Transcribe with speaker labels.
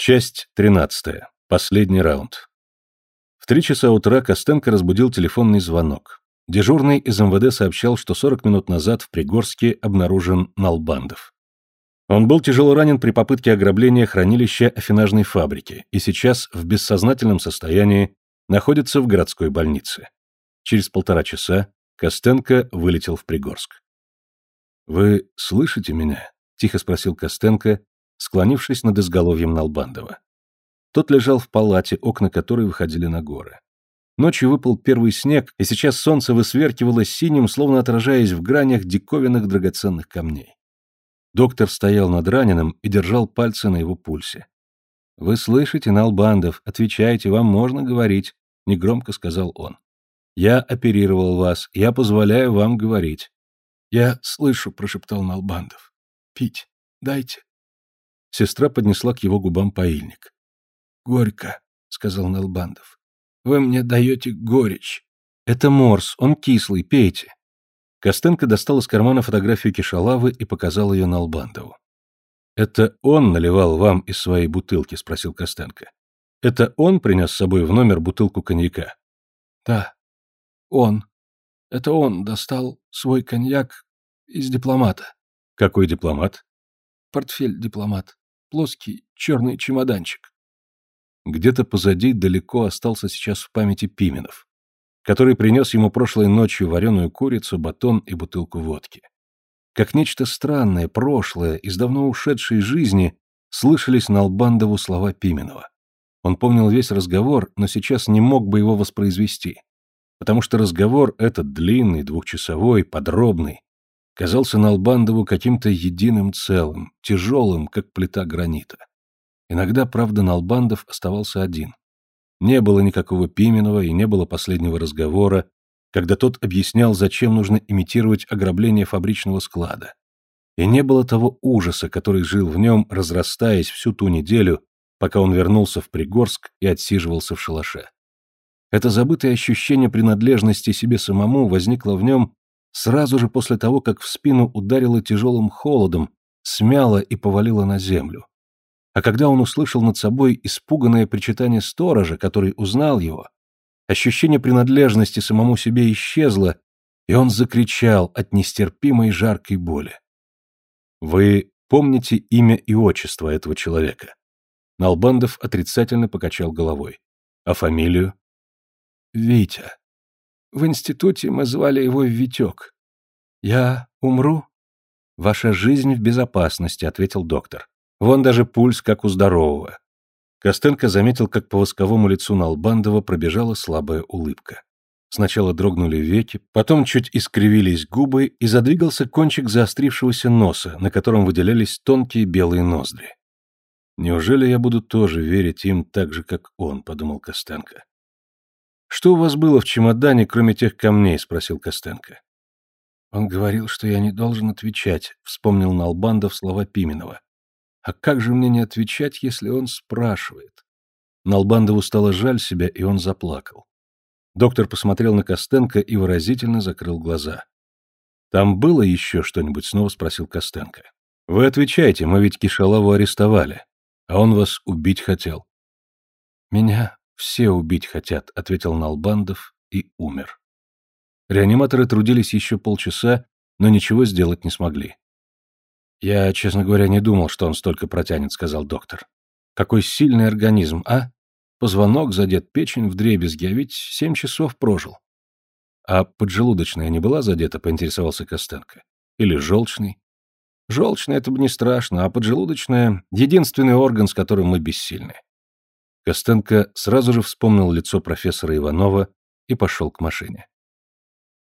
Speaker 1: Часть 13. Последний раунд. В три часа утра Костенко разбудил телефонный звонок. Дежурный из МВД сообщал, что 40 минут назад в Пригорске обнаружен Налбандов. Он был тяжело ранен при попытке ограбления хранилища афинажной фабрики и сейчас в бессознательном состоянии находится в городской больнице. Через полтора часа Костенко вылетел в Пригорск. «Вы слышите меня?» — тихо спросил Костенко, склонившись над изголовьем Налбандова. Тот лежал в палате, окна которой выходили на горы. Ночью выпал первый снег, и сейчас солнце высверкивало синим, словно отражаясь в гранях диковинных драгоценных камней. Доктор стоял над раненым и держал пальцы на его пульсе. «Вы слышите, Налбандов, отвечайте, вам можно говорить», — негромко сказал он. «Я оперировал вас, я позволяю вам говорить». «Я слышу», — прошептал Налбандов. «Пить дайте». Сестра поднесла к его губам поильник. «Горько», — сказал Нелбандов. «Вы мне даете горечь». «Это морс, он кислый, пейте». Костенко достал из кармана фотографию Кишалавы и показал ее Налбандову. «Это он наливал вам из своей бутылки?» — спросил Костенко. «Это он принес с собой в номер бутылку коньяка?» «Да, он. Это он достал свой коньяк из дипломата». «Какой дипломат?» «Портфель дипломат плоский черный чемоданчик. Где-то позади далеко остался сейчас в памяти Пименов, который принес ему прошлой ночью вареную курицу, батон и бутылку водки. Как нечто странное, прошлое, из давно ушедшей жизни, слышались на Албандову слова Пименова. Он помнил весь разговор, но сейчас не мог бы его воспроизвести, потому что разговор этот длинный, двухчасовой, подробный, казался Налбандову каким-то единым целым, тяжелым, как плита гранита. Иногда, правда, Налбандов оставался один. Не было никакого Пименова и не было последнего разговора, когда тот объяснял, зачем нужно имитировать ограбление фабричного склада. И не было того ужаса, который жил в нем, разрастаясь всю ту неделю, пока он вернулся в Пригорск и отсиживался в шалаше. Это забытое ощущение принадлежности себе самому возникло в нем сразу же после того, как в спину ударило тяжелым холодом, смяло и повалило на землю. А когда он услышал над собой испуганное причитание сторожа, который узнал его, ощущение принадлежности самому себе исчезло, и он закричал от нестерпимой жаркой боли. «Вы помните имя и отчество этого человека?» Налбандов отрицательно покачал головой. «А фамилию?» «Витя», в институте мы звали его Витек. Я умру? Ваша жизнь в безопасности, ответил доктор. Вон даже пульс, как у здорового. Костенко заметил, как по восковому лицу Налбандова пробежала слабая улыбка. Сначала дрогнули веки, потом чуть искривились губы и задвигался кончик заострившегося носа, на котором выделялись тонкие белые ноздри. «Неужели я буду тоже верить им так же, как он?» — подумал Костенко. «Что у вас было в чемодане, кроме тех камней?» — спросил Костенко. «Он говорил, что я не должен отвечать», — вспомнил Налбандов слова Пименова. «А как же мне не отвечать, если он спрашивает?» Налбандову стало жаль себя, и он заплакал. Доктор посмотрел на Костенко и выразительно закрыл глаза. «Там было еще что-нибудь?» — снова спросил Костенко. «Вы отвечайте, мы ведь Кишалаву арестовали, а он вас убить хотел». «Меня «Все убить хотят», — ответил Налбандов и умер. Реаниматоры трудились еще полчаса, но ничего сделать не смогли. «Я, честно говоря, не думал, что он столько протянет», — сказал доктор. «Какой сильный организм, а? Позвонок задет, печень в дребезги, а ведь семь часов прожил». «А поджелудочная не была задета?» — поинтересовался Костенко. «Или желчный?» «Желчная — это бы не страшно, а поджелудочная — единственный орган, с которым мы бессильны. Костенко сразу же вспомнил лицо профессора Иванова и пошел к машине.